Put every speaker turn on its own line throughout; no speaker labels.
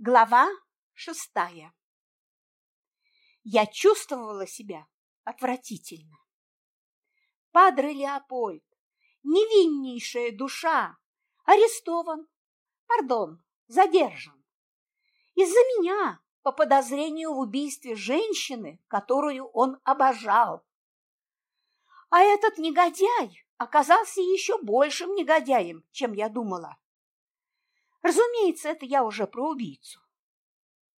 Глава шестая. Я чувствовала себя отвратительно. Падре Леопольд, невиннейшая душа, арестован, пардон, задержан. Из-за меня по подозрению в убийстве женщины, которую он обожал. А этот негодяй оказался еще большим негодяем, чем я думала. Разумеется, это я уже про убийцу.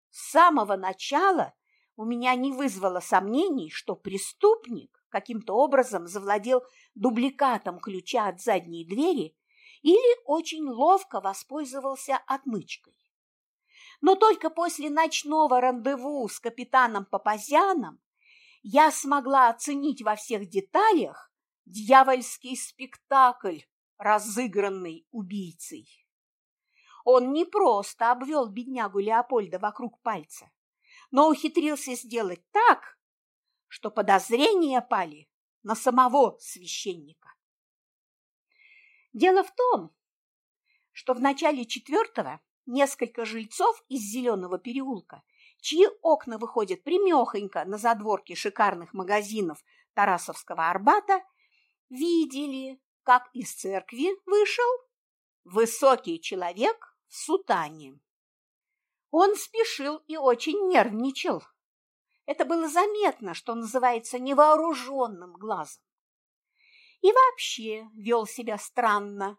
С самого начала у меня не вызвало сомнений, что преступник каким-то образом завладел дубликатом ключа от задней двери или очень ловко воспользовался отмычкой. Но только после ночного рандеву с капитаном Папазяном я смогла оценить во всех деталях дьявольский спектакль, разыгранный убийцей. Он не просто обвел беднягу Леопольда вокруг пальца, но ухитрился сделать так, что подозрения пали на самого священника. Дело в том, что в начале четвертого несколько жильцов из Зеленого переулка, чьи окна выходят примехонько на задворки шикарных магазинов Тарасовского Арбата, видели, как из церкви вышел высокий человек в сутане. Он спешил и очень нервничал. Это было заметно, что называется невооруженным глазом. И вообще вел себя странно.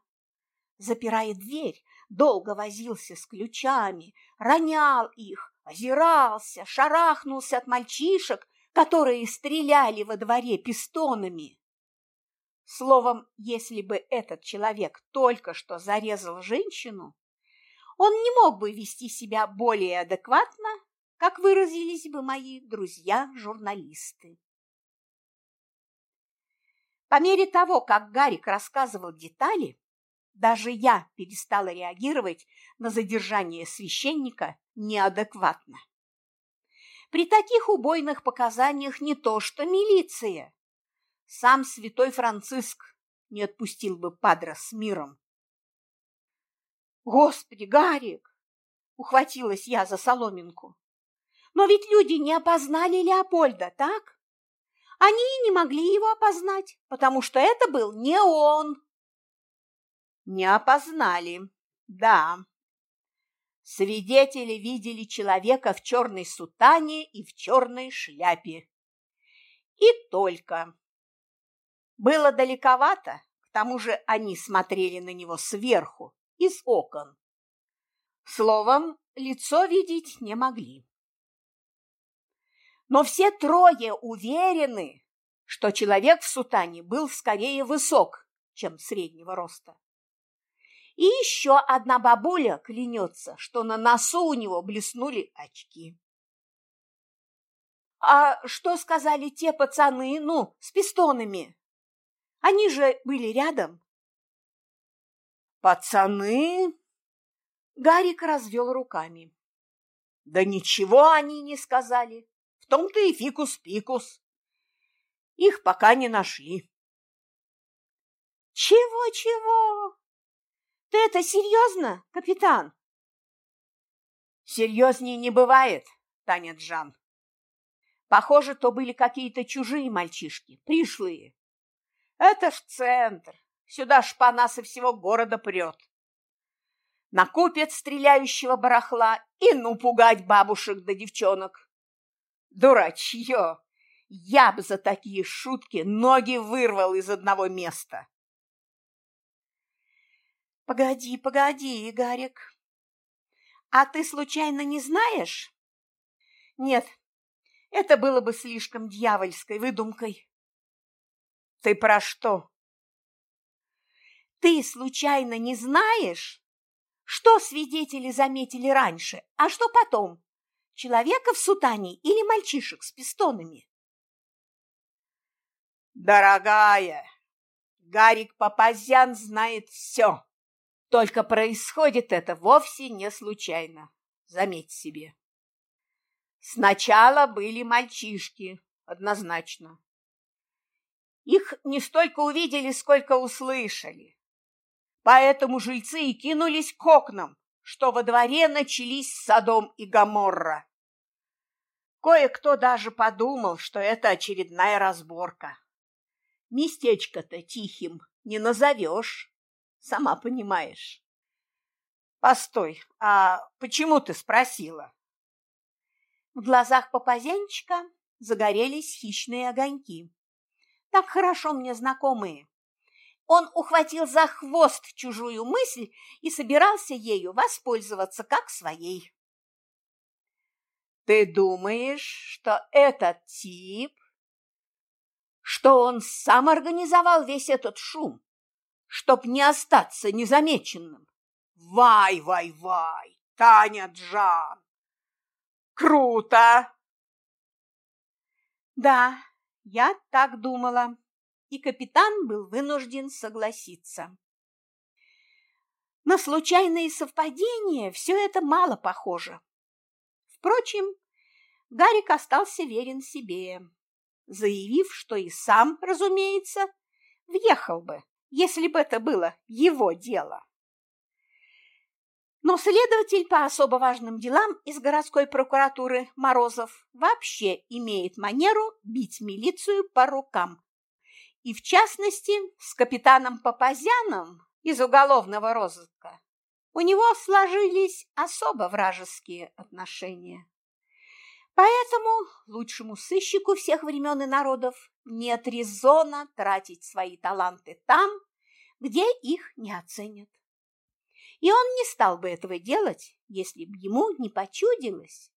Запирая дверь, долго возился с ключами, ронял их, озирался, шарахнулся от мальчишек, которые стреляли во дворе пистонами. Словом, если бы этот человек только что зарезал женщину, он не мог бы вести себя более адекватно, как выразились бы мои друзья-журналисты. По мере того, как Гарик рассказывал детали, даже я перестала реагировать на задержание священника неадекватно. При таких убойных показаниях не то что милиция. Сам святой Франциск не отпустил бы падра с миром. Господи, Гарик! Ухватилась я за соломинку. Но ведь люди не опознали Леопольда, так? Они и не могли его опознать, потому что это был не он. Не опознали, да. Свидетели видели человека в черной сутане и в черной шляпе. И только. Было далековато, к тому же они смотрели на него сверху, из окон. Словом, лицо видеть не могли. Но все трое уверены, что человек в сутане был скорее высок, чем среднего роста. И еще одна бабуля клянется, что на носу у него блеснули очки. А что сказали те пацаны, ну, с пистонами? Они же были рядом. Пацаны? Гарик развел руками. Да ничего они не сказали. В том-то и фикус-пикус. Их пока не нашли. Чего-чего? Ты это серьезно, капитан? Серьезнее не бывает, Таня Джан. Похоже, то были какие-то чужие мальчишки, пришлые. Это ж центр, Сюда шпана со всего города прет. Накупят стреляющего барахла и ну пугать бабушек да девчонок. Дурачье! Я бы за такие шутки ноги вырвал из одного места. Погоди, погоди, Игорек. А ты случайно не знаешь? Нет, это было бы слишком дьявольской выдумкой. Ты про что? Ты случайно не знаешь, что свидетели заметили раньше, а что потом? Человека в сутане или мальчишек с пистонами? Дорогая, Гарик Папазян знает все. Только происходит это вовсе не случайно, заметь себе. Сначала были мальчишки, однозначно. Их не столько увидели, сколько услышали. Поэтому жильцы и кинулись к окнам, что во дворе начались Содом и Гоморра. Кое-кто даже подумал, что это очередная разборка. Местечко-то тихим не назовешь, сама понимаешь. Постой, а почему ты спросила? В глазах папазянчика загорелись хищные огоньки. Так хорошо мне знакомые. Он ухватил за хвост чужую мысль и собирался ею воспользоваться как своей. Ты думаешь, что этот тип, что он сам организовал весь этот шум, чтоб не остаться незамеченным? Вай, вай, вай, Таня Джан! Круто! Да, я так думала, и капитан был вынужден согласиться. На случайные совпадения все это мало похоже. Впрочем, Гарик остался верен себе, заявив, что и сам, разумеется, въехал бы, если бы это было его дело. Но следователь по особо важным делам из городской прокуратуры Морозов вообще имеет манеру бить милицию по рукам. И в частности, с капитаном Папазяном из уголовного розыска у него сложились особо вражеские отношения. Поэтому лучшему сыщику всех времен и народов нет резона тратить свои таланты там, где их не оценят. И он не стал бы этого делать, если бы ему не почудилось,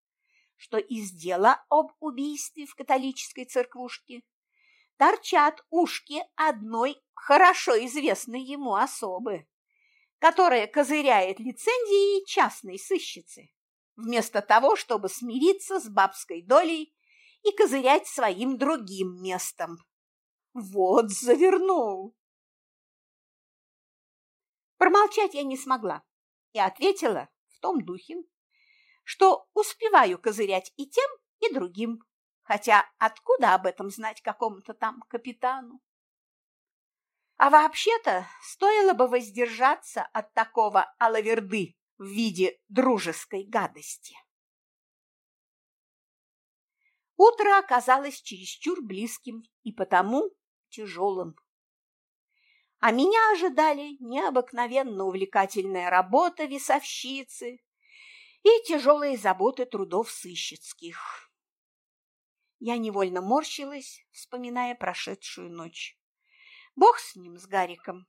что из дела об убийстве в католической церквушке торчат ушки одной хорошо известной ему особы, которая козыряет лицензией частной сыщицы, вместо того, чтобы смириться с бабской долей и козырять своим другим местом. Вот завернул! Промолчать я не смогла и ответила в том духе, что успеваю козырять и тем, и другим, хотя откуда об этом знать какому-то там капитану? А вообще-то стоило бы воздержаться от такого алаверды в виде дружеской гадости. Утро оказалось чересчур близким и потому тяжелым а меня ожидали необыкновенно увлекательная работа весовщицы и тяжелые заботы трудов сыщицких. Я невольно морщилась, вспоминая прошедшую ночь. Бог с ним, с Гариком.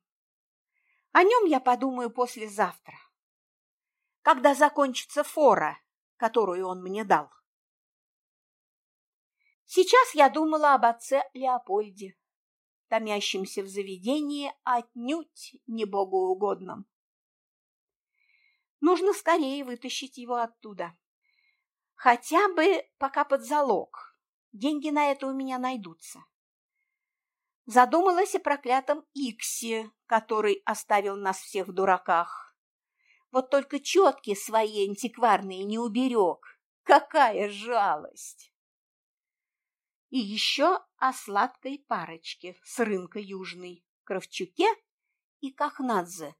О нем я подумаю послезавтра, когда закончится фора, которую он мне дал. Сейчас я думала об отце Леопольде томящимся в заведении отнюдь не богоугодном. Нужно скорее вытащить его оттуда. Хотя бы пока под залог. Деньги на это у меня найдутся. Задумалась о проклятом Иксе, который оставил нас всех в дураках. Вот только четки свои антикварные не уберег. Какая жалость! и еще о сладкой парочке с рынка Южный, Кравчуке и Кахнадзе,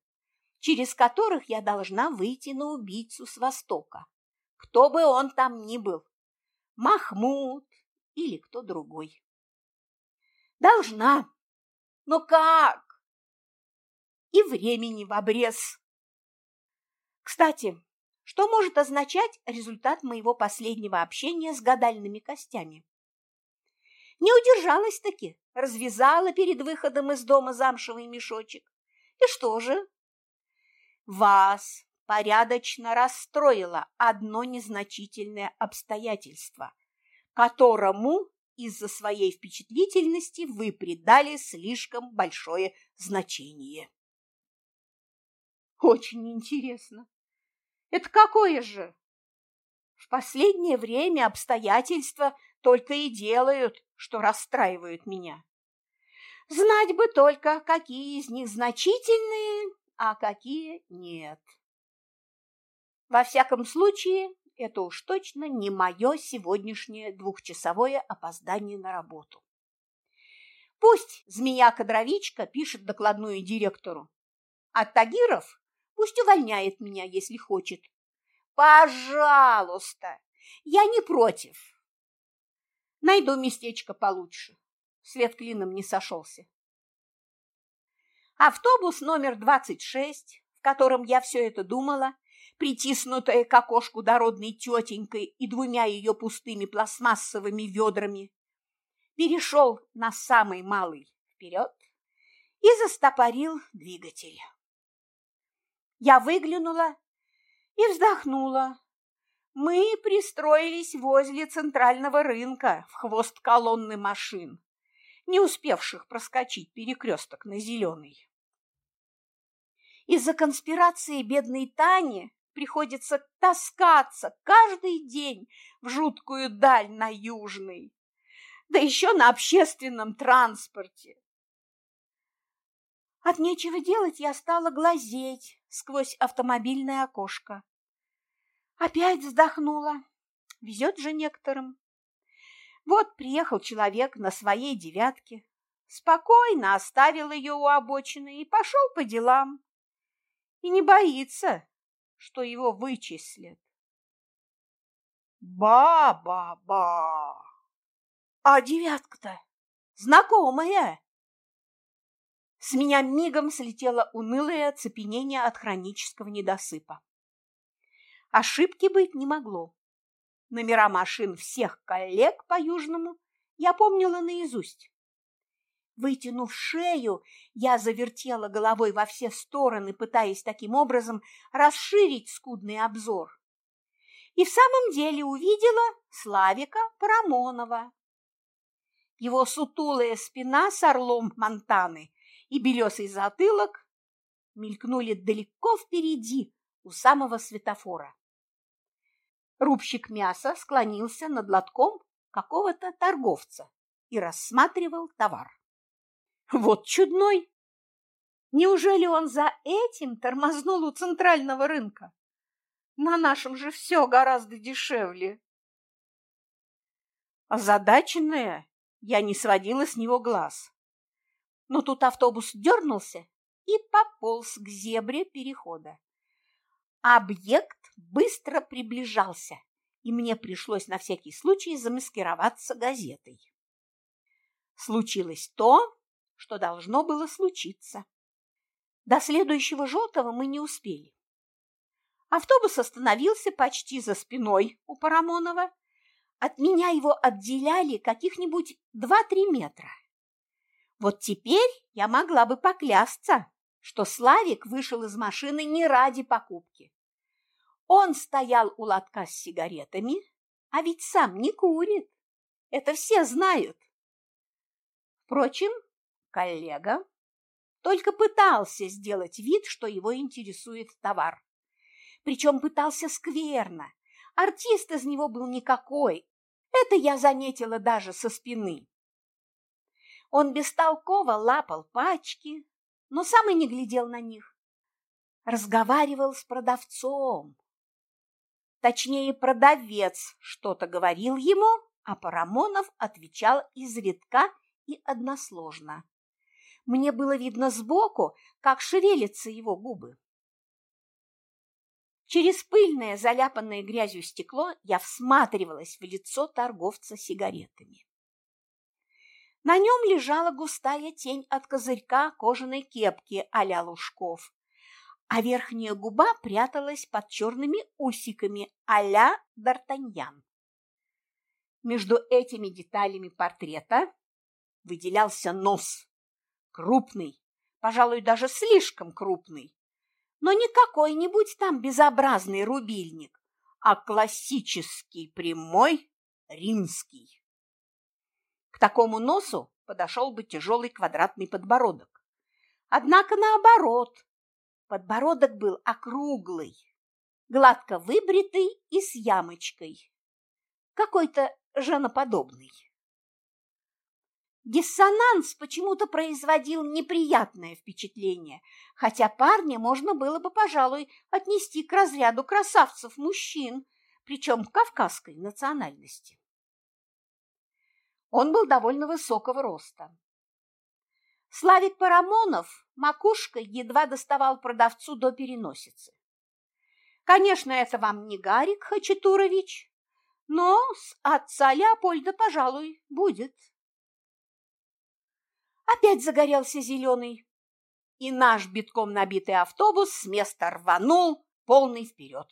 через которых я должна выйти на убийцу с Востока, кто бы он там ни был, Махмуд или кто другой. Должна. Но как? И времени в обрез. Кстати, что может означать результат моего последнего общения с гадальными костями? Не удержалась-таки, развязала перед выходом из дома замшевый мешочек. И что же? Вас порядочно расстроило одно незначительное обстоятельство, которому из-за своей впечатлительности вы придали слишком большое значение. Очень интересно. Это какое же? В последнее время обстоятельства только и делают, что расстраивают меня. Знать бы только, какие из них значительные, а какие нет. Во всяком случае, это уж точно не мое сегодняшнее двухчасовое опоздание на работу. Пусть змея-кадровичка пишет докладную директору, а Тагиров Пусть увольняет меня, если хочет. Пожалуйста, я не против. Найду местечко получше. Свет клином не сошелся. Автобус номер 26, в котором я все это думала, притиснутая к окошку дородной тетенькой и двумя ее пустыми пластмассовыми ведрами, перешел на самый малый вперед и застопорил двигатель. Я выглянула и вздохнула. Мы пристроились возле центрального рынка в хвост колонны машин, не успевших проскочить перекресток на зеленый. Из-за конспирации бедной Тани приходится таскаться каждый день в жуткую даль на Южный, да еще на общественном транспорте. От нечего делать я стала глазеть сквозь автомобильное окошко. Опять вздохнула. Везет же некоторым. Вот приехал человек на своей девятке, спокойно оставил ее у обочины и пошел по делам. И не боится, что его вычислят. Ба-ба-ба! А девятка-то знакомая. С меня мигом слетело унылое оцепенение от хронического недосыпа. Ошибки быть не могло. Номера машин всех коллег по Южному я помнила наизусть. Вытянув шею, я завертела головой во все стороны, пытаясь таким образом расширить скудный обзор. И в самом деле увидела Славика Парамонова. Его сутулая спина с орлом Монтаны и белесый затылок мелькнули далеко впереди, у самого светофора. Рубщик мяса склонился над лотком какого-то торговца и рассматривал товар. Вот чудной! Неужели он за этим тормознул у центрального рынка? На нашем же все гораздо дешевле. Озадаченная, я не сводила с него глаз. Но тут автобус дернулся и пополз к зебре перехода. Объект быстро приближался, и мне пришлось на всякий случай замаскироваться газетой. Случилось то, что должно было случиться. До следующего желтого мы не успели. Автобус остановился почти за спиной у Парамонова. От меня его отделяли каких-нибудь два-три метра. Вот теперь я могла бы поклясться, что Славик вышел из машины не ради покупки. Он стоял у лотка с сигаретами, а ведь сам не курит. Это все знают. Впрочем, коллега только пытался сделать вид, что его интересует товар. Причем пытался скверно. Артист из него был никакой. Это я заметила даже со спины. Он бестолково лапал пачки, но сам и не глядел на них. Разговаривал с продавцом. Точнее, продавец что-то говорил ему, а Парамонов отвечал изредка и односложно. Мне было видно сбоку, как шевелятся его губы. Через пыльное, заляпанное грязью стекло я всматривалась в лицо торговца сигаретами. На нем лежала густая тень от козырька кожаной кепки а-ля Лужков, а верхняя губа пряталась под черными усиками а-ля Д'Артаньян. Между этими деталями портрета выделялся нос. Крупный, пожалуй, даже слишком крупный. Но не какой-нибудь там безобразный рубильник, а классический прямой римский. К такому носу подошел бы тяжелый квадратный подбородок. Однако наоборот, подбородок был округлый, гладко выбритый и с ямочкой. Какой-то женоподобный. Диссонанс почему-то производил неприятное впечатление, хотя парня можно было бы, пожалуй, отнести к разряду красавцев-мужчин, причем кавказской национальности. Он был довольно высокого роста. Славик Парамонов макушкой едва доставал продавцу до переносицы. Конечно, это вам не Гарик Хачатурович, но с отца Леопольда, пожалуй, будет. Опять загорелся зеленый, и наш битком набитый автобус с места рванул полный вперед.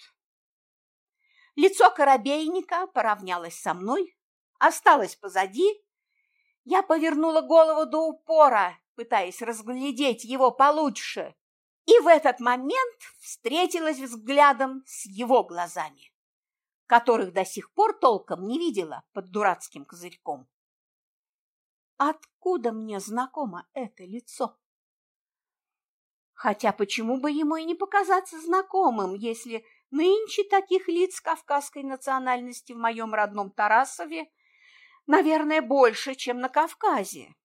Лицо корабейника поравнялось со мной, осталось позади. Я повернула голову до упора, пытаясь разглядеть его получше, и в этот момент встретилась взглядом с его глазами, которых до сих пор толком не видела под дурацким козырьком. Откуда мне знакомо это лицо? Хотя почему бы ему и не показаться знакомым, если нынче таких лиц кавказской национальности в моем родном Тарасове, наверное, больше, чем на Кавказе?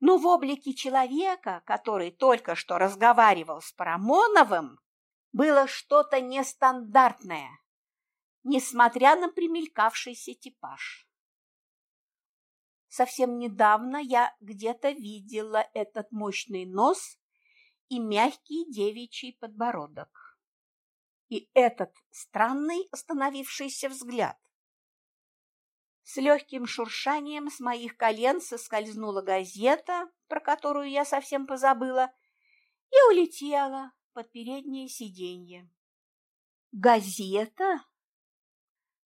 Но в облике человека, который только что разговаривал с Парамоновым, было что-то нестандартное, несмотря на примелькавшийся типаж. Совсем недавно я где-то видела этот мощный нос и мягкий девичий подбородок. И этот странный остановившийся взгляд. С легким шуршанием с моих колен соскользнула газета, про которую я совсем позабыла, и улетела под переднее сиденье. Газета?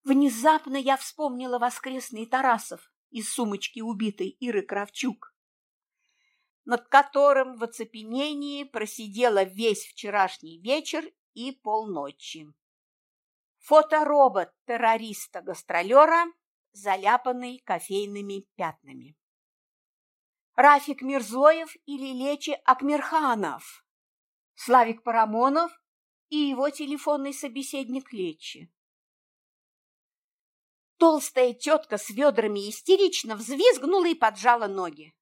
Внезапно я вспомнила воскресный Тарасов из сумочки убитой Иры Кравчук над которым в оцепенении просидела весь вчерашний вечер и полночи. Фоторобот террориста-гастролера, заляпанный кофейными пятнами. Рафик Мирзоев или Лечи Акмирханов, Славик Парамонов и его телефонный собеседник Лечи. Толстая тетка с ведрами истерично взвизгнула и поджала ноги.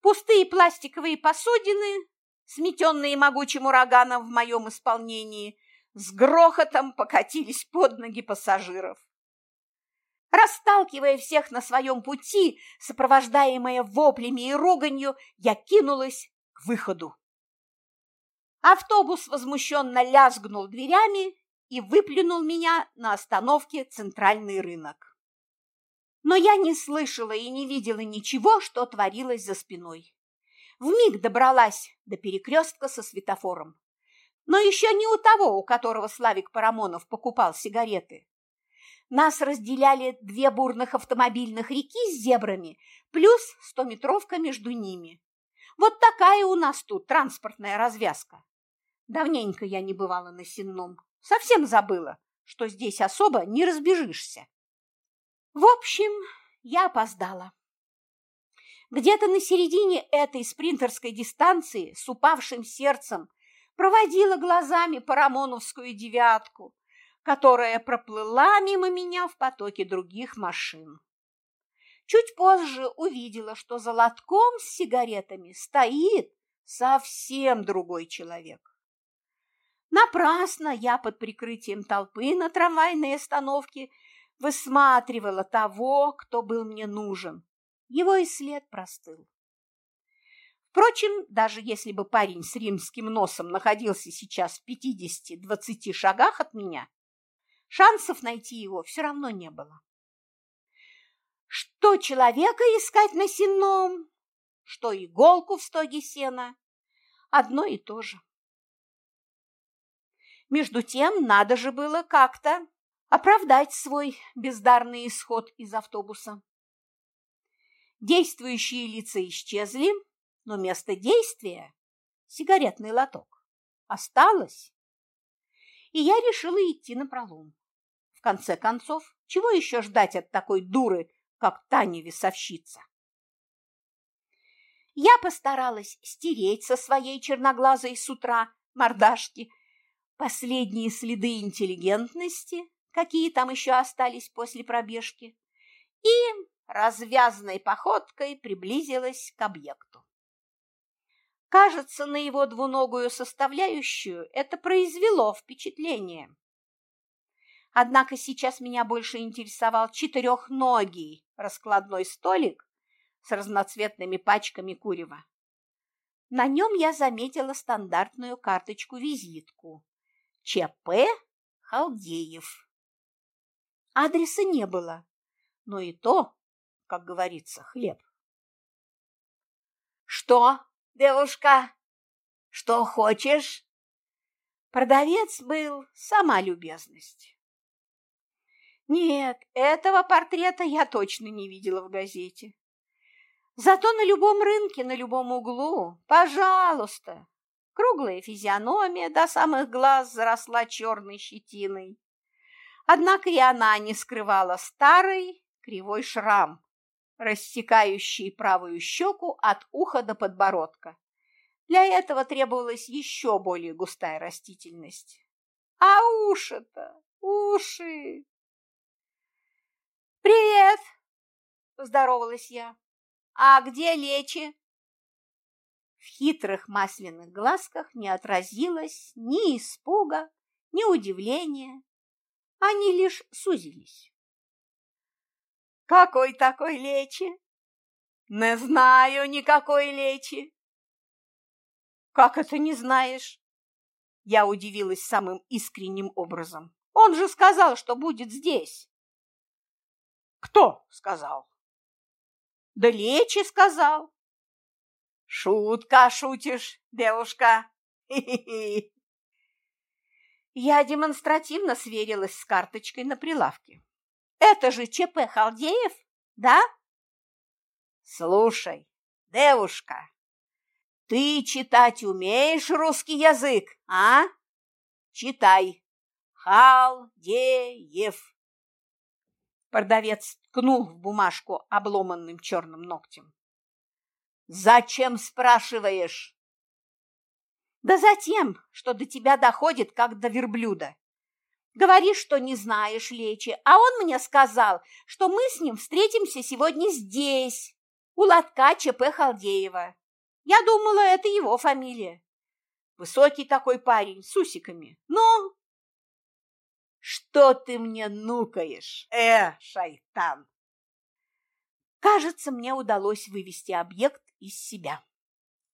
Пустые пластиковые посудины, сметенные могучим ураганом в моем исполнении, с грохотом покатились под ноги пассажиров. Расталкивая всех на своем пути, сопровождаемая воплями и руганью, я кинулась к выходу. Автобус возмущенно лязгнул дверями и выплюнул меня на остановке «Центральный рынок» но я не слышала и не видела ничего, что творилось за спиной. Вмиг добралась до перекрестка со светофором. Но еще не у того, у которого Славик Парамонов покупал сигареты. Нас разделяли две бурных автомобильных реки с зебрами, плюс стометровка между ними. Вот такая у нас тут транспортная развязка. Давненько я не бывала на Сенном, совсем забыла, что здесь особо не разбежишься. В общем, я опоздала. Где-то на середине этой спринтерской дистанции с упавшим сердцем проводила глазами парамоновскую девятку, которая проплыла мимо меня в потоке других машин. Чуть позже увидела, что за лотком с сигаретами стоит совсем другой человек. Напрасно я под прикрытием толпы на трамвайной остановке высматривала того, кто был мне нужен. Его и след простыл. Впрочем, даже если бы парень с римским носом находился сейчас в пятидесяти-двадцати шагах от меня, шансов найти его все равно не было. Что человека искать на сенном, что иголку в стоге сена – одно и то же. Между тем, надо же было как-то оправдать свой бездарный исход из автобуса. Действующие лица исчезли, но место действия, сигаретный лоток, осталось. И я решила идти на пролом. В конце концов, чего еще ждать от такой дуры, как Таня Весовщица? Я постаралась стереть со своей черноглазой с утра мордашки последние следы интеллигентности, какие там еще остались после пробежки, и развязной походкой приблизилась к объекту. Кажется, на его двуногую составляющую это произвело впечатление. Однако сейчас меня больше интересовал четырехногий раскладной столик с разноцветными пачками курева. На нем я заметила стандартную карточку-визитку. ЧП Халдеев. Адреса не было, но и то, как говорится, хлеб. «Что, девушка, что хочешь?» Продавец был сама любезность. Нет, этого портрета я точно не видела в газете. Зато на любом рынке, на любом углу, пожалуйста, круглая физиономия до самых глаз заросла черной щетиной. Однако и она не скрывала старый кривой шрам, рассекающий правую щеку от уха до подбородка. Для этого требовалась еще более густая растительность. А уши-то, уши! «Привет!» – поздоровалась я. «А где Лечи?» В хитрых масляных глазках не отразилось ни испуга, ни удивления. Они лишь сузились. «Какой такой Лечи?» «Не знаю никакой Лечи». «Как это не знаешь?» Я удивилась самым искренним образом. «Он же сказал, что будет здесь». «Кто сказал?» Да Лечи сказал. Шутка шутишь, девушка. Я демонстративно сверилась с карточкой на прилавке. Это же ЧП Халдеев, да? Слушай, девушка, ты читать умеешь русский язык, а? Читай. Халдеев. Продавец ткнул в бумажку обломанным черным ногтем. «Зачем спрашиваешь?» «Да затем, что до тебя доходит, как до верблюда. Говоришь, что не знаешь Лечи, а он мне сказал, что мы с ним встретимся сегодня здесь, у лотка ЧП Халдеева. Я думала, это его фамилия. Высокий такой парень, с усиками. Ну, что ты мне нукаешь, э, шайтан? Кажется, мне удалось вывести объект из себя.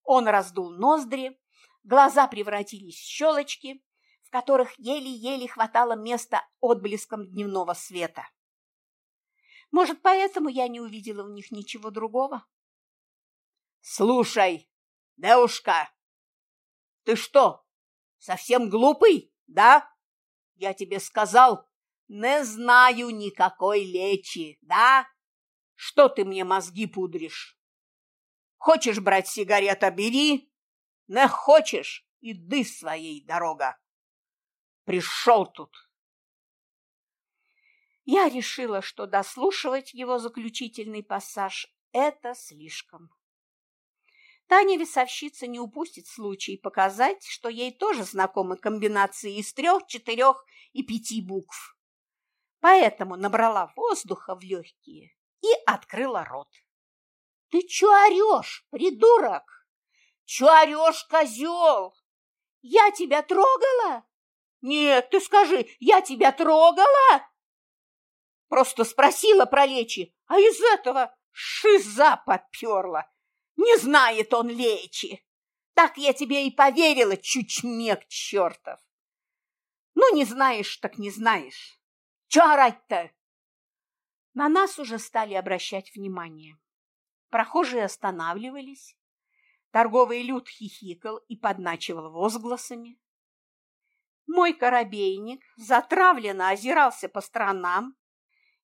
Он раздул ноздри, глаза превратились в щелочки, в которых еле-еле хватало места отблеском дневного света. Может, поэтому я не увидела в них ничего другого? Слушай, девушка, ты что, совсем глупый, да? Я тебе сказал, не знаю никакой лечи, да? Что ты мне мозги пудришь? Хочешь брать сигарета, бери. Не хочешь, иди своей дорога. Пришел тут. Я решила, что дослушивать его заключительный пассаж – это слишком. Таня-весовщица не упустит случай показать, что ей тоже знакомы комбинации из трех, четырех и пяти букв. Поэтому набрала воздуха в легкие и открыла рот. «Ты чё орёшь, придурок? Чё орёшь, козёл? Я тебя трогала? Нет, ты скажи, я тебя трогала?» Просто спросила про лечи, а из этого шиза поперла. Не знает он лечи. Так я тебе и поверила, чучмек чертов. Ну, не знаешь, так не знаешь. Че орать-то? На нас уже стали обращать внимание. Прохожие останавливались. Торговый люд хихикал и подначивал возгласами. Мой коробейник затравленно озирался по сторонам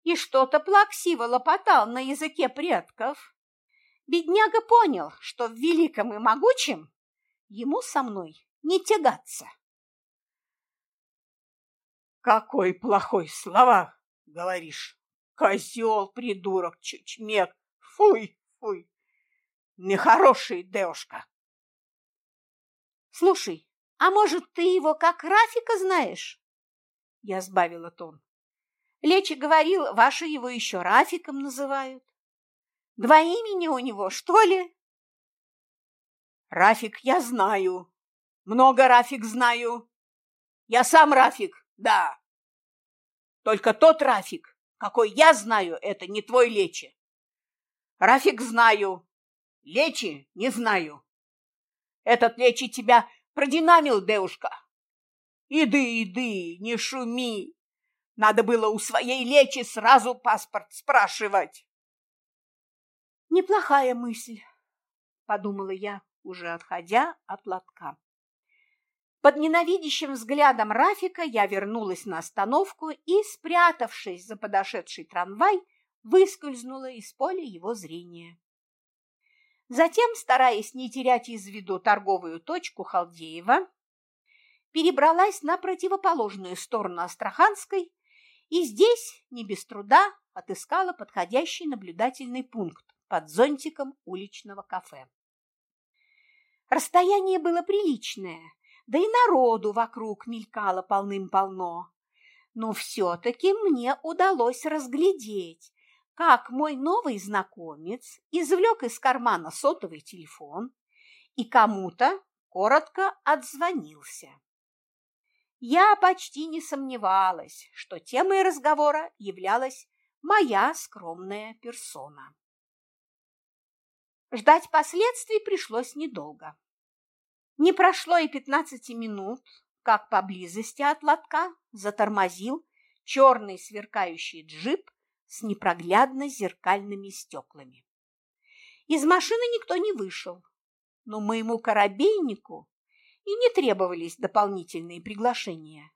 и что-то плаксиво лопотал на языке предков. Бедняга понял, что в великом и могучем ему со мной не тягаться. Какой плохой слова, говоришь, козел, придурок, чучмек, фуй, фуй, нехороший девушка. Слушай, а может, ты его как Рафика знаешь? Я сбавила тон. Лечи говорил, ваши его еще Рафиком называют. Два имени у него, что ли? Рафик я знаю. Много Рафик знаю. Я сам Рафик, да. Только тот Рафик, какой я знаю, это не твой Лечи. Рафик знаю, Лечи не знаю. Этот Лечи тебя продинамил, девушка. Иды, иды, не шуми. Надо было у своей Лечи сразу паспорт спрашивать. Неплохая мысль, подумала я, уже отходя от лотка. Под ненавидящим взглядом Рафика я вернулась на остановку и, спрятавшись за подошедший трамвай, выскользнула из поля его зрения. Затем, стараясь не терять из виду торговую точку Халдеева, перебралась на противоположную сторону Астраханской и здесь, не без труда, отыскала подходящий наблюдательный пункт под зонтиком уличного кафе. Расстояние было приличное, да и народу вокруг мелькало полным-полно. Но все-таки мне удалось разглядеть, как мой новый знакомец извлек из кармана сотовый телефон и кому-то коротко отзвонился. Я почти не сомневалась, что темой разговора являлась моя скромная персона. Ждать последствий пришлось недолго. Не прошло и пятнадцати минут, как поблизости от лотка затормозил черный сверкающий джип с непроглядно зеркальными стеклами. Из машины никто не вышел, но моему корабейнику и не требовались дополнительные приглашения.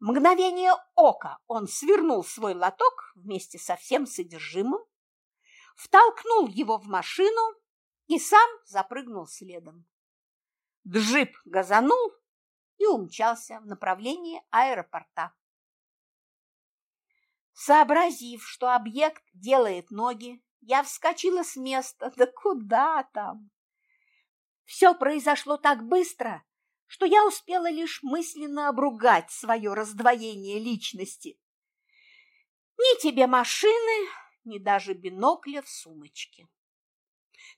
Мгновение ока он свернул свой лоток вместе со всем содержимым, втолкнул его в машину и сам запрыгнул следом. Джип газанул и умчался в направлении аэропорта. Сообразив, что объект делает ноги, я вскочила с места. Да куда там? Все произошло так быстро, что я успела лишь мысленно обругать свое раздвоение личности. Ни тебе машины, ни даже бинокля в сумочке.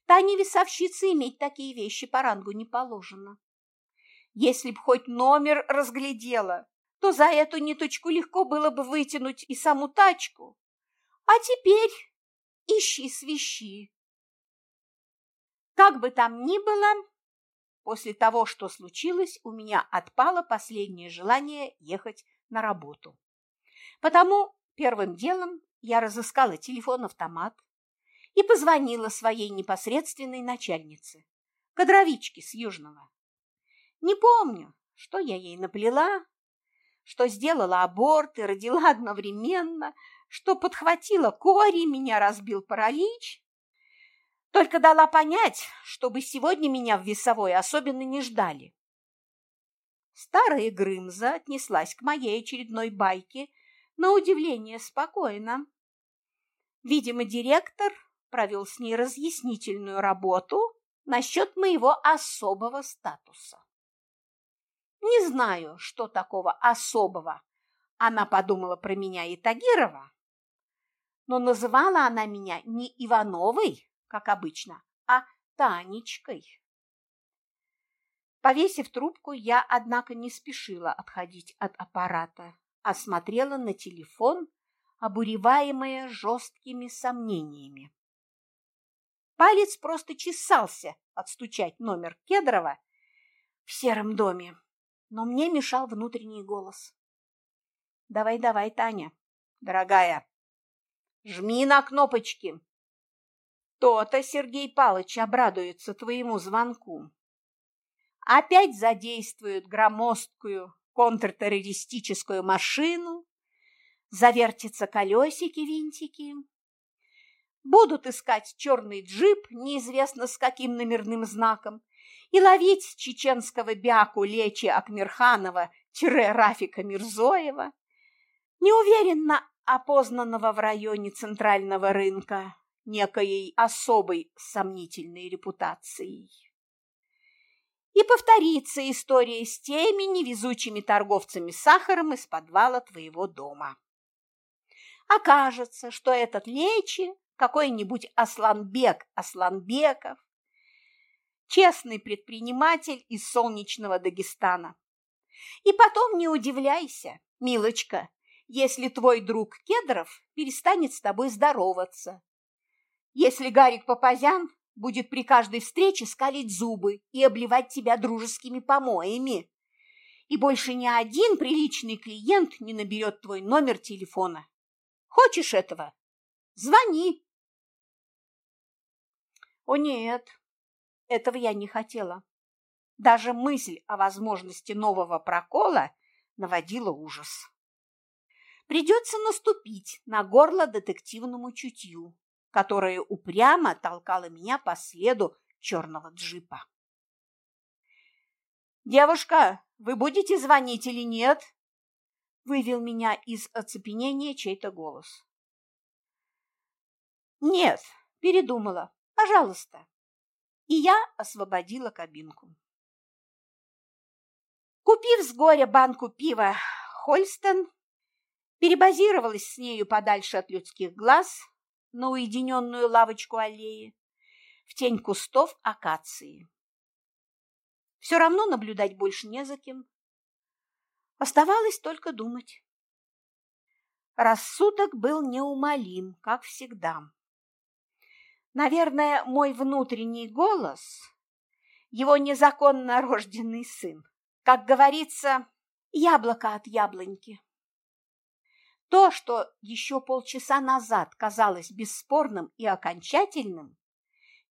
Тане весовщице иметь такие вещи по рангу не положено. Если б хоть номер разглядела, то за эту ниточку легко было бы вытянуть и саму тачку. А теперь ищи свищи. Как бы там ни было, после того, что случилось, у меня отпало последнее желание ехать на работу. Потому первым делом я разыскала телефон-автомат, и позвонила своей непосредственной начальнице, кадровичке с Южного. Не помню, что я ей наплела, что сделала аборт и родила одновременно, что подхватила кори, меня разбил паралич. Только дала понять, чтобы сегодня меня в весовой особенно не ждали. Старая Грымза отнеслась к моей очередной байке на удивление спокойно. Видимо, директор провел с ней разъяснительную работу насчет моего особого статуса. Не знаю, что такого особого она подумала про меня и Тагирова, но называла она меня не Ивановой, как обычно, а Танечкой. Повесив трубку, я, однако, не спешила отходить от аппарата, а смотрела на телефон, обуреваемая жесткими сомнениями. Палец просто чесался отстучать номер Кедрова в сером доме, но мне мешал внутренний голос. «Давай, давай, Таня, дорогая, жми на кнопочки. То-то Сергей Палыч обрадуется твоему звонку. Опять задействуют громоздкую контртеррористическую машину, завертятся колесики-винтики, будут искать черный джип, неизвестно с каким номерным знаком, и ловить чеченского бяку Лечи Акмирханова-Рафика Мирзоева, неуверенно опознанного в районе центрального рынка некоей особой сомнительной репутацией. И повторится история с теми невезучими торговцами сахаром из подвала твоего дома. Окажется, что этот Лечи какой-нибудь Асланбек Асланбеков, честный предприниматель из солнечного Дагестана. И потом не удивляйся, милочка, если твой друг Кедров перестанет с тобой здороваться. если Гарик Папазян будет при каждой встрече скалить зубы и обливать тебя дружескими помоями. И больше ни один приличный клиент не наберет твой номер телефона. Хочешь этого? Звони. О нет, этого я не хотела. Даже мысль о возможности нового прокола наводила ужас. Придется наступить на горло детективному чутью, которое упрямо толкало меня по следу черного джипа. «Девушка, вы будете звонить или нет?» Вывел меня из оцепенения чей-то голос. «Нет, передумала. Пожалуйста». И я освободила кабинку. Купив с горя банку пива Хольстон, перебазировалась с нею подальше от людских глаз на уединенную лавочку аллеи в тень кустов акации. Все равно наблюдать больше не за кем. Оставалось только думать. Рассудок был неумолим, как всегда. Наверное, мой внутренний голос, его незаконно рожденный сын, как говорится, яблоко от яблоньки. То, что еще полчаса назад казалось бесспорным и окончательным,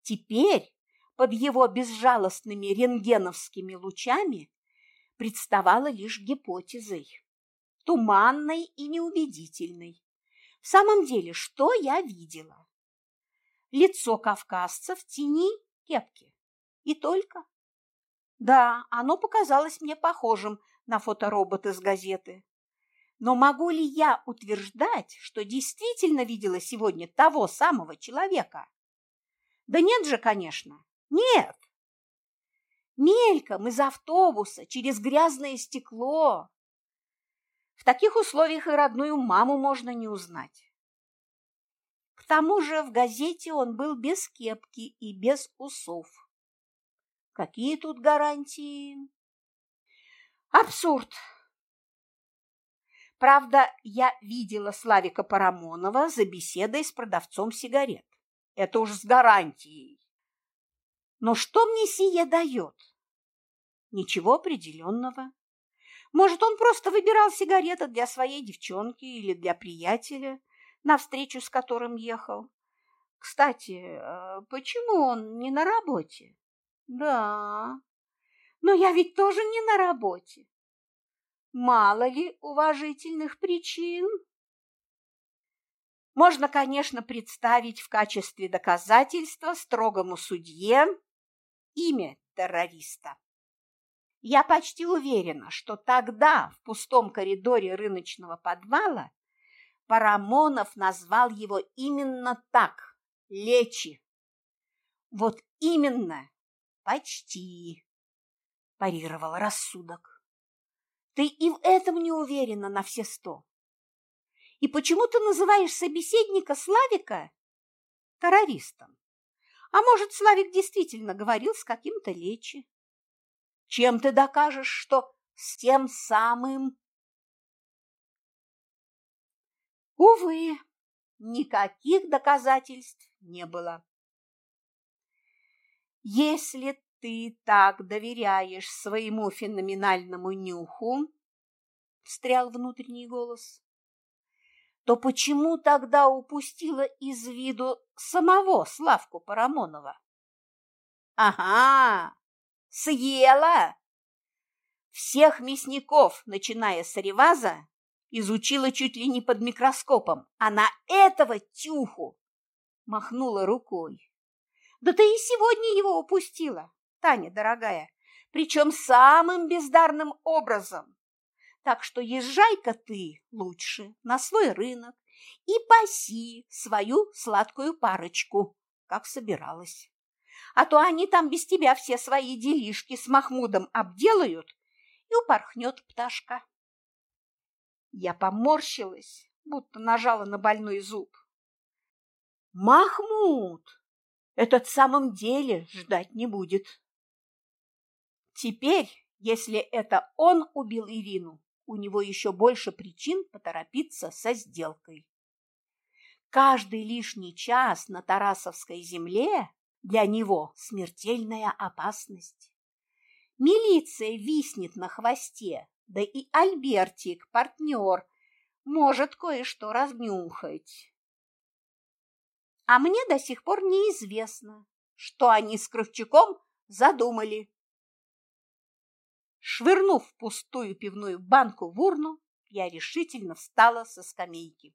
теперь под его безжалостными рентгеновскими лучами представало лишь гипотезой, туманной и неубедительной. В самом деле, что я видела? Лицо кавказца в тени кепки. И только. Да, оно показалось мне похожим на фоторобот из газеты. Но могу ли я утверждать, что действительно видела сегодня того самого человека? Да нет же, конечно, нет. Мельком из автобуса, через грязное стекло. В таких условиях и родную маму можно не узнать. Тому же в газете он был без кепки и без усов. Какие тут гарантии? Абсурд! Правда, я видела Славика Парамонова за беседой с продавцом сигарет. Это уж с гарантией. Но что мне сие дает? Ничего определенного. Может, он просто выбирал сигареты для своей девчонки или для приятеля, на встречу с которым ехал. Кстати, э, почему он не на работе? Да, но я ведь тоже не на работе. Мало ли уважительных причин? Можно, конечно, представить в качестве доказательства строгому судье имя террориста. Я почти уверена, что тогда в пустом коридоре рыночного подвала Парамонов назвал его именно так – Лечи. Вот именно, почти, парировал рассудок. Ты и в этом не уверена на все сто. И почему ты называешь собеседника Славика террористом? А может, Славик действительно говорил с каким-то Лечи? Чем ты докажешь, что с тем самым? Увы, никаких доказательств не было. Если ты так доверяешь своему феноменальному нюху, встрял внутренний голос, то почему тогда упустила из виду самого Славку Парамонова? Ага, съела! Всех мясников, начиная с Реваза, изучила чуть ли не под микроскопом, а на этого тюху махнула рукой. Да ты и сегодня его упустила. Таня, дорогая, причем самым бездарным образом. Так что езжай-ка ты лучше на свой рынок и паси свою сладкую парочку, как собиралась. А то они там без тебя все свои делишки с Махмудом обделают, и упорхнет пташка. Я поморщилась, будто нажала на больной зуб. Махмуд этот в самом деле ждать не будет. Теперь, если это он убил Ирину, у него еще больше причин поторопиться со сделкой. Каждый лишний час на Тарасовской земле для него смертельная опасность. Милиция виснет на хвосте, да и Альбертик, партнер, может кое-что разнюхать. А мне до сих пор неизвестно, что они с Кравчуком задумали. Швырнув пустую пивную банку в урну, я решительно встала со скамейки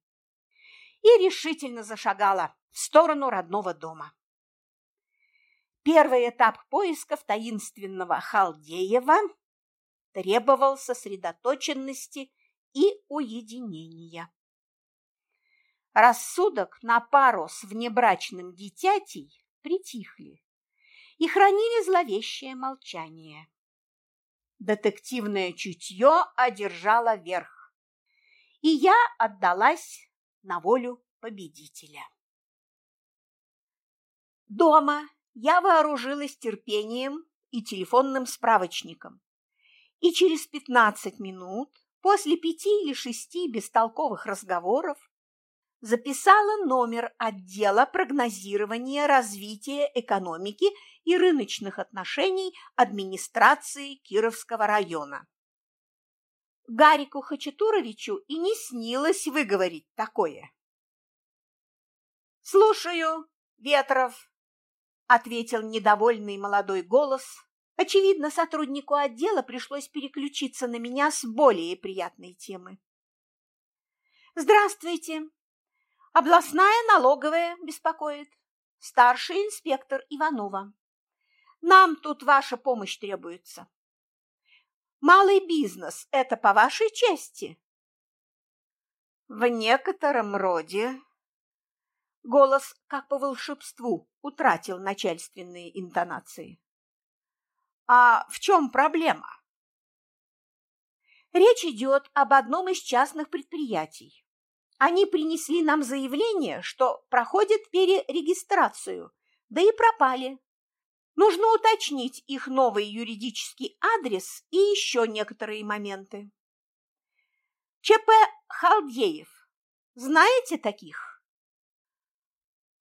и решительно зашагала в сторону родного дома. Первый этап поисков таинственного Халдеева требовал сосредоточенности и уединения. Рассудок на пару с внебрачным дитятей притихли и хранили зловещее молчание. Детективное чутье одержало верх, и я отдалась на волю победителя. Дома я вооружилась терпением и телефонным справочником, и через пятнадцать минут после пяти или шести бестолковых разговоров записала номер отдела прогнозирования развития экономики и рыночных отношений администрации Кировского района. Гарику Хачатуровичу и не снилось выговорить такое. «Слушаю, Ветров», – ответил недовольный молодой голос. Очевидно, сотруднику отдела пришлось переключиться на меня с более приятной темы. «Здравствуйте. Областная налоговая беспокоит. Старший инспектор Иванова. Нам тут ваша помощь требуется. Малый бизнес – это по вашей части?» «В некотором роде». Голос, как по волшебству, утратил начальственные интонации. А в чем проблема? Речь идет об одном из частных предприятий. Они принесли нам заявление, что проходят перерегистрацию, да и пропали. Нужно уточнить их новый юридический адрес и еще некоторые моменты. ЧП Халдеев. Знаете таких?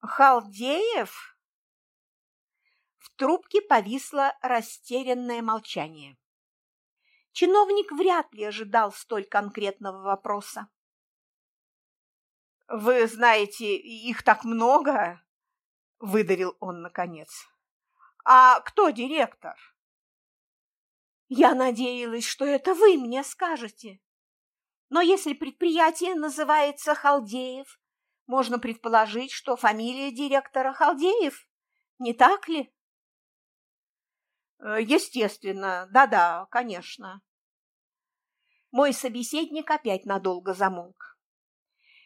Халдеев? Трубке повисло растерянное молчание. Чиновник вряд ли ожидал столь конкретного вопроса. «Вы знаете, их так много!» – выдавил он наконец. «А кто директор?» «Я надеялась, что это вы мне скажете. Но если предприятие называется Халдеев, можно предположить, что фамилия директора Халдеев, не так ли?» Э, естественно, да-да, конечно. Мой собеседник опять надолго замолк.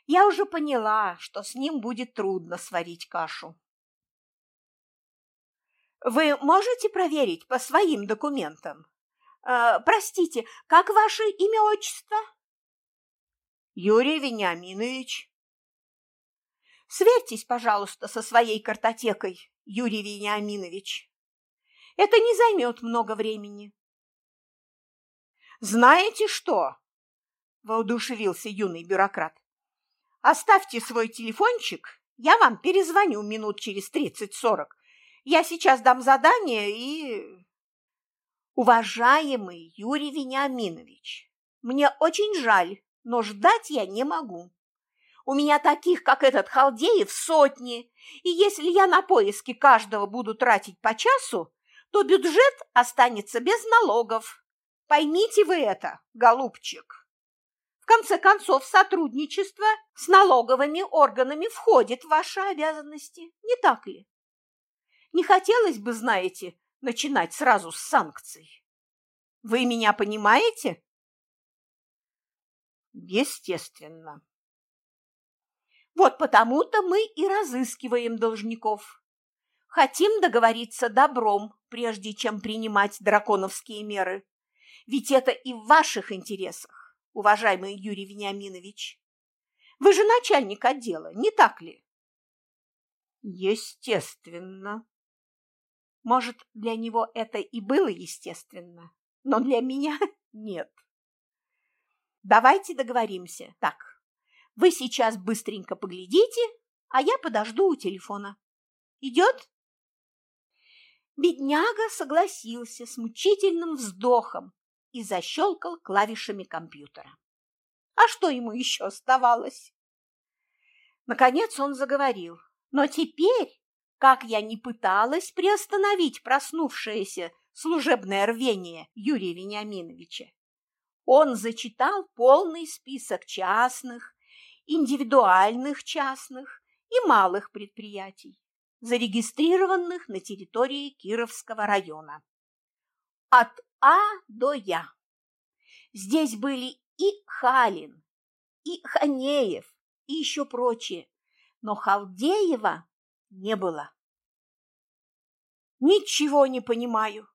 Я уже поняла, что с ним будет трудно сварить кашу. Вы можете проверить по своим документам? Э, простите, как ваше имя отчество? Юрий Вениаминович. Сверьтесь, пожалуйста, со своей картотекой, Юрий Вениаминович. Это не займет много времени. «Знаете что?» – воодушевился юный бюрократ. «Оставьте свой телефончик, я вам перезвоню минут через тридцать-сорок. Я сейчас дам задание и...» «Уважаемый Юрий Вениаминович, мне очень жаль, но ждать я не могу. У меня таких, как этот Халдеев, сотни, и если я на поиски каждого буду тратить по часу, то бюджет останется без налогов. Поймите вы это, голубчик. В конце концов, сотрудничество с налоговыми органами входит в ваши обязанности, не так ли? Не хотелось бы, знаете, начинать сразу с санкций. Вы меня понимаете? Естественно. Вот потому-то мы и разыскиваем должников. Хотим договориться добром, прежде чем принимать драконовские меры. Ведь это и в ваших интересах, уважаемый Юрий Вениаминович. Вы же начальник отдела, не так ли? Естественно. Может, для него это и было естественно, но для меня нет. Давайте договоримся. Так, вы сейчас быстренько поглядите, а я подожду у телефона. Идет?» Бедняга согласился с мучительным вздохом и защелкал клавишами компьютера. А что ему еще оставалось? Наконец он заговорил. Но теперь, как я не пыталась приостановить проснувшееся служебное рвение Юрия Вениаминовича, он зачитал полный список частных, индивидуальных частных и малых предприятий, зарегистрированных на территории Кировского района. От А до Я. Здесь были и Халин, и Ханеев, и еще прочие, но Халдеева не было. «Ничего не понимаю»,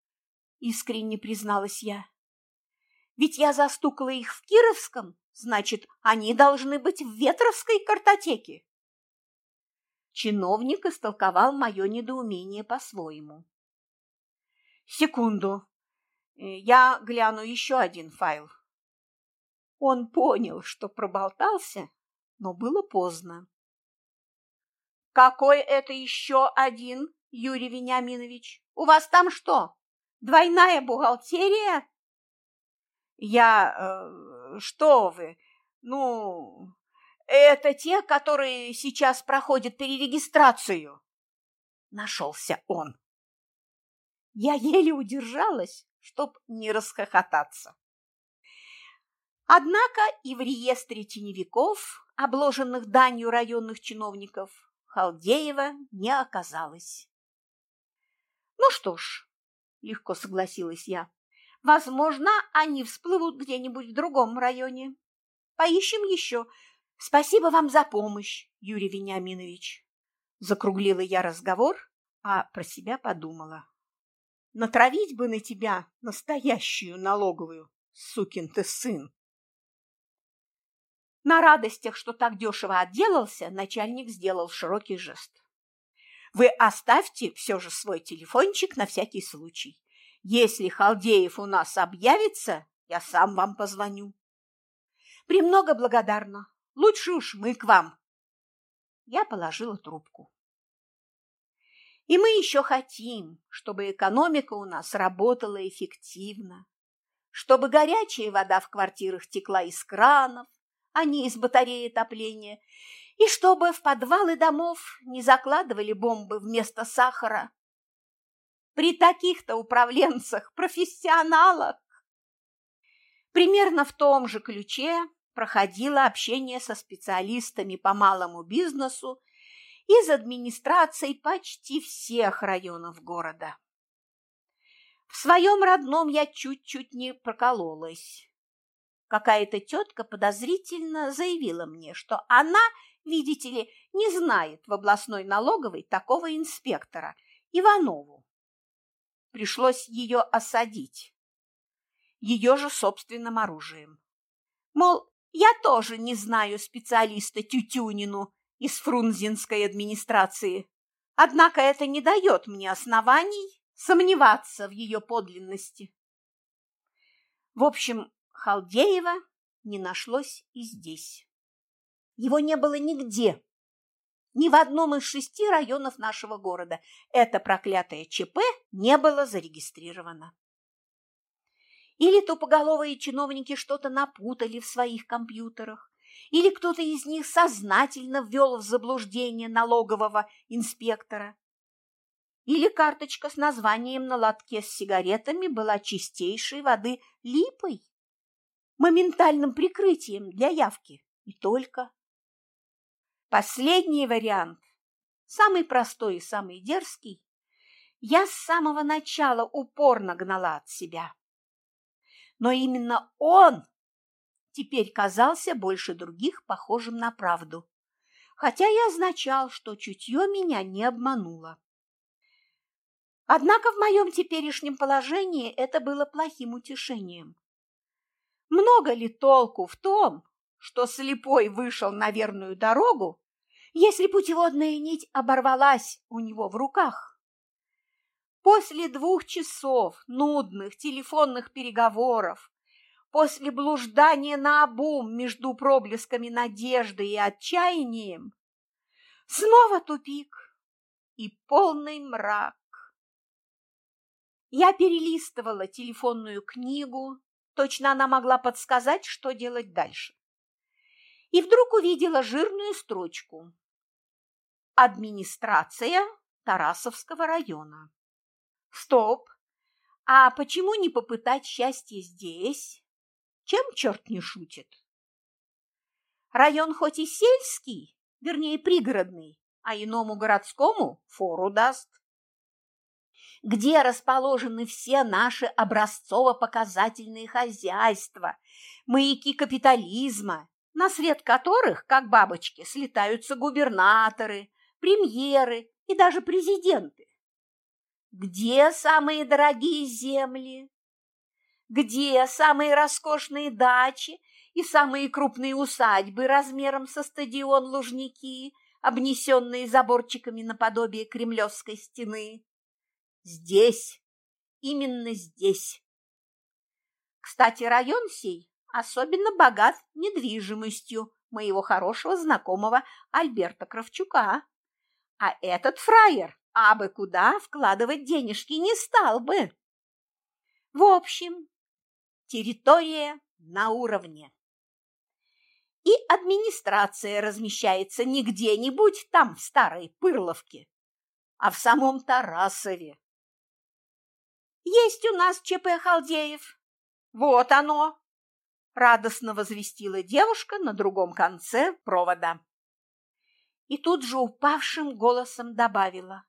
– искренне призналась я. «Ведь я застукала их в Кировском, значит, они должны быть в Ветровской картотеке». Чиновник истолковал мое недоумение по-своему. «Секунду, я гляну еще один файл». Он понял, что проболтался, но было поздно. «Какой это еще один, Юрий Вениаминович? У вас там что, двойная бухгалтерия?» «Я... Э, что вы? Ну, это те, которые сейчас проходят перерегистрацию». Нашелся он. Я еле удержалась, чтоб не расхохотаться. Однако и в реестре теневиков, обложенных данью районных чиновников, Халдеева не оказалось. Ну что ж, легко согласилась я, возможно, они всплывут где-нибудь в другом районе. Поищем еще. Спасибо вам за помощь, Юрий Вениаминович. Закруглила я разговор, а про себя подумала. Натравить бы на тебя настоящую налоговую, сукин ты сын. На радостях, что так дешево отделался, начальник сделал широкий жест. Вы оставьте все же свой телефончик на всякий случай. Если Халдеев у нас объявится, я сам вам позвоню. Премного благодарна. Лучше уж мы к вам. Я положила трубку. И мы еще хотим, чтобы экономика у нас работала эффективно, чтобы горячая вода в квартирах текла из кранов, а не из батареи отопления, и чтобы в подвалы домов не закладывали бомбы вместо сахара. При таких-то управленцах, профессионалах. Примерно в том же ключе проходило общение со специалистами по малому бизнесу из администрации почти всех районов города. В своем родном я чуть-чуть не прокололась. Какая-то тетка подозрительно заявила мне, что она, видите ли, не знает в областной налоговой такого инспектора, Иванову. Пришлось ее осадить. Ее же собственным оружием. Мол, я тоже не знаю специалиста Тютюнину из Фрунзенской администрации, однако это не дает мне оснований сомневаться в ее подлинности. В общем, Халдеева не нашлось и здесь. Его не было нигде, ни в одном из шести районов нашего города. Это проклятое ЧП не было зарегистрировано. Или тупоголовые чиновники что-то напутали в своих компьютерах, или кто-то из них сознательно ввел в заблуждение налогового инспектора. Или карточка с названием на лотке с сигаретами была чистейшей воды липой моментальным прикрытием для явки. И только. Последний вариант, самый простой и самый дерзкий, я с самого начала упорно гнала от себя. Но именно он теперь казался больше других похожим на правду, хотя и означал, что чутье меня не обмануло. Однако в моем теперешнем положении это было плохим утешением. Много ли толку в том, что слепой вышел на верную дорогу, если путеводная нить оборвалась у него в руках? После двух часов нудных телефонных переговоров, после блуждания на обум между проблесками надежды и отчаянием, Снова тупик и полный мрак. Я перелистывала телефонную книгу, точно она могла подсказать, что делать дальше. И вдруг увидела жирную строчку «Администрация Тарасовского района». Стоп! А почему не попытать счастье здесь? Чем черт не шутит? Район хоть и сельский, вернее пригородный, а иному городскому фору даст. Где расположены все наши образцово-показательные хозяйства, маяки капитализма, на свет которых, как бабочки, слетаются губернаторы, премьеры и даже президенты? Где самые дорогие земли? Где самые роскошные дачи и самые крупные усадьбы размером со стадион Лужники, обнесенные заборчиками наподобие Кремлевской стены? Здесь, именно здесь. Кстати, район сей особенно богат недвижимостью моего хорошего знакомого Альберта Кравчука. А этот фраер абы куда вкладывать денежки не стал бы. В общем, территория на уровне. И администрация размещается не где-нибудь там, в Старой Пырловке, а в самом Тарасове. Есть у нас ЧП Халдеев. Вот оно, радостно возвестила девушка на другом конце провода. И тут же упавшим голосом добавила.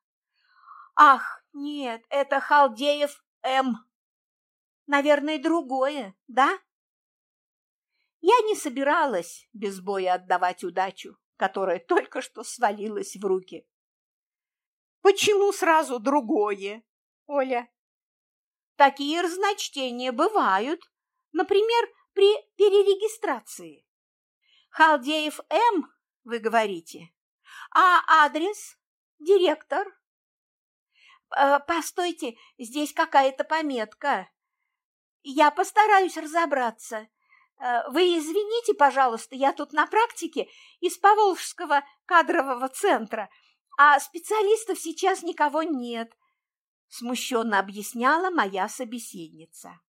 Ах, нет, это Халдеев М. Наверное, другое, да? Я не собиралась без боя отдавать удачу, которая только что свалилась в руки. Почему сразу другое, Оля? Такие разночтения бывают, например, при перерегистрации. Халдеев М, вы говорите, а адрес? Директор? Э, постойте, здесь какая-то пометка. Я постараюсь разобраться. Э, вы извините, пожалуйста, я тут на практике из Поволжского кадрового центра, а специалистов сейчас никого нет, смущенно объясняла моя собеседница.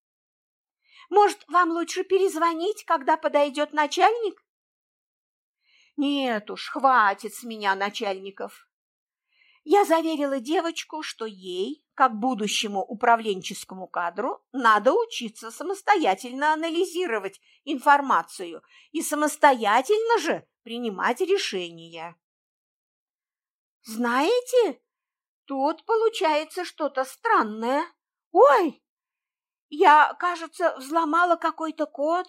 Может, вам лучше перезвонить, когда подойдет начальник? Нет уж, хватит с меня начальников. Я заверила девочку, что ей, как будущему управленческому кадру, надо учиться самостоятельно анализировать информацию и самостоятельно же принимать решения. Знаете, тут получается что-то странное. Ой, я, кажется, взломала какой-то код.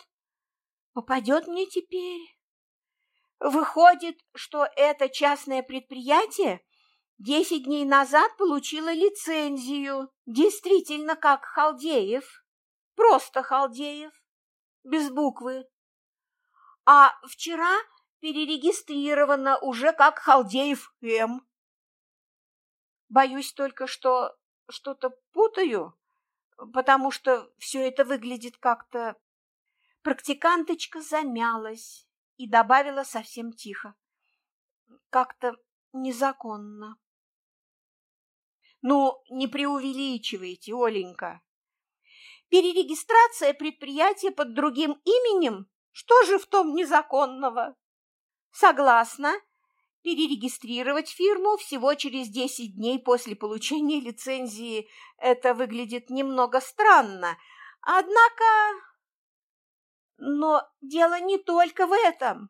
Попадет мне теперь? Выходит, что это частное предприятие Десять дней назад получила лицензию, действительно как Халдеев, просто Халдеев, без буквы. А вчера перерегистрирована уже как Халдеев М. Боюсь только, что что-то путаю, потому что все это выглядит как-то... Практиканточка замялась и добавила совсем тихо. Как-то незаконно. Ну, не преувеличивайте, Оленька. Перерегистрация предприятия под другим именем? Что же в том незаконного? Согласна. Перерегистрировать фирму всего через 10 дней после получения лицензии – это выглядит немного странно. Однако... Но дело не только в этом.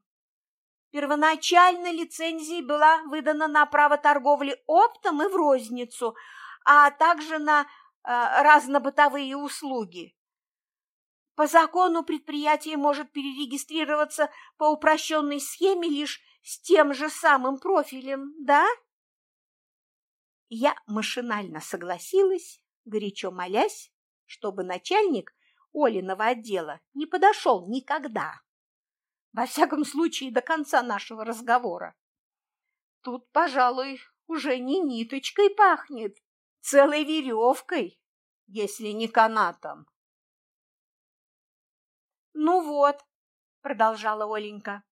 Первоначально лицензия была выдана на право торговли оптом и в розницу, а также на э, разнобытовые услуги. По закону предприятие может перерегистрироваться по упрощенной схеме лишь с тем же самым профилем, да? Я машинально согласилась, горячо молясь, чтобы начальник Олиного отдела не подошел никогда. Во всяком случае, до конца нашего разговора. Тут, пожалуй, уже не ниточкой пахнет, целой веревкой, если не канатом. «Ну вот», — продолжала Оленька,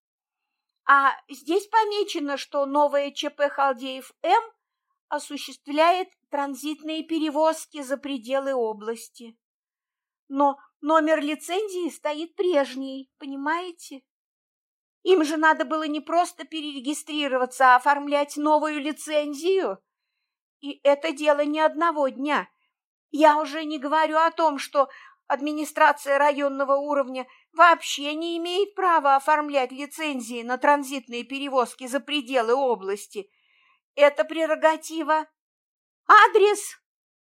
А здесь помечено, что новая ЧП Халдеев-М осуществляет транзитные перевозки за пределы области. Но номер лицензии стоит прежний, понимаете? Им же надо было не просто перерегистрироваться, а оформлять новую лицензию. И это дело не одного дня. Я уже не говорю о том, что администрация районного уровня вообще не имеет права оформлять лицензии на транзитные перевозки за пределы области. Это прерогатива. Адрес!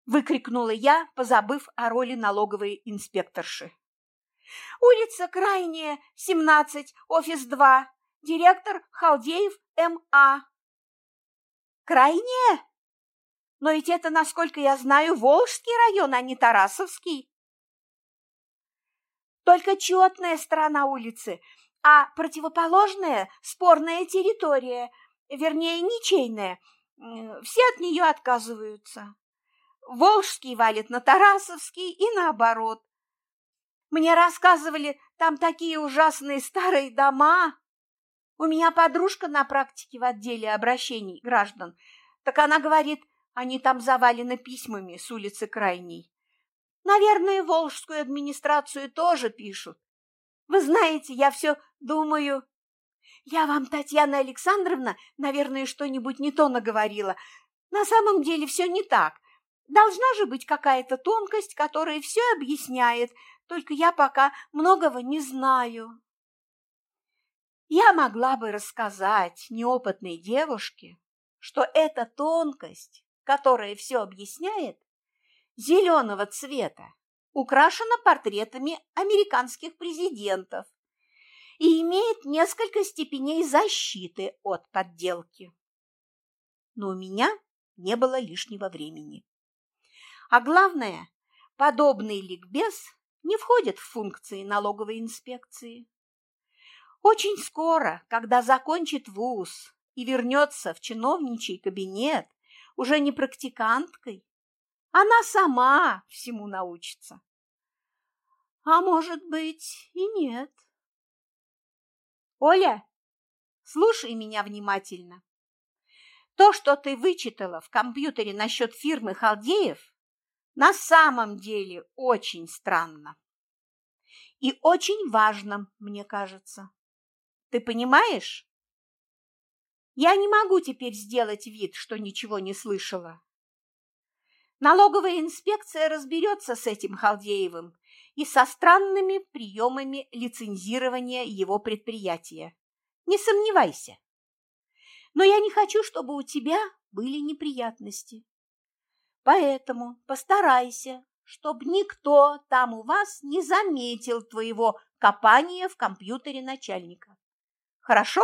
выкрикнула я, позабыв о роли налоговой инспекторши. Улица Крайняя, 17, офис 2, директор Халдеев М.А. Крайняя? Но ведь это, насколько я знаю, Волжский район, а не Тарасовский. Только четная сторона улицы, а противоположная – спорная территория, вернее, ничейная. Все от нее отказываются. Волжский валит на Тарасовский и наоборот. Мне рассказывали, там такие ужасные старые дома. У меня подружка на практике в отделе обращений граждан. Так она говорит, они там завалены письмами с улицы Крайней. Наверное, Волжскую администрацию тоже пишут. Вы знаете, я все думаю... Я вам, Татьяна Александровна, наверное, что-нибудь не то наговорила. На самом деле все не так. Должна же быть какая-то тонкость, которая все объясняет, только я пока многого не знаю. Я могла бы рассказать неопытной девушке, что эта тонкость, которая все объясняет, зеленого цвета, украшена портретами американских президентов и имеет несколько степеней защиты от подделки. Но у меня не было лишнего времени. А главное, подобный ликбез не входит в функции налоговой инспекции. Очень скоро, когда закончит вуз и вернется в чиновничий кабинет уже не практиканткой, она сама всему научится. А может быть и нет. Оля, слушай меня внимательно. То, что ты вычитала в компьютере насчет фирмы Халдеев, на самом деле очень странно. И очень важно, мне кажется. Ты понимаешь? Я не могу теперь сделать вид, что ничего не слышала. Налоговая инспекция разберется с этим Халдеевым и со странными приемами лицензирования его предприятия. Не сомневайся. Но я не хочу, чтобы у тебя были неприятности. Поэтому постарайся, чтобы никто там у вас не заметил твоего копания в компьютере начальника. Хорошо?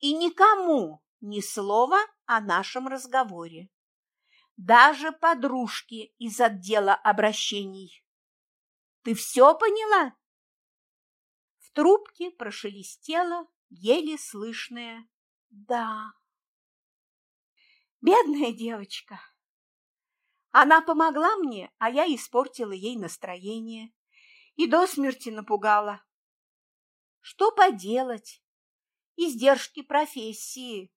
И никому ни слова о нашем разговоре даже подружки из отдела обращений. Ты все поняла? В трубке прошелестело еле слышное «да». Бедная девочка. Она помогла мне, а я испортила ей настроение и до смерти напугала. Что поделать? Издержки профессии.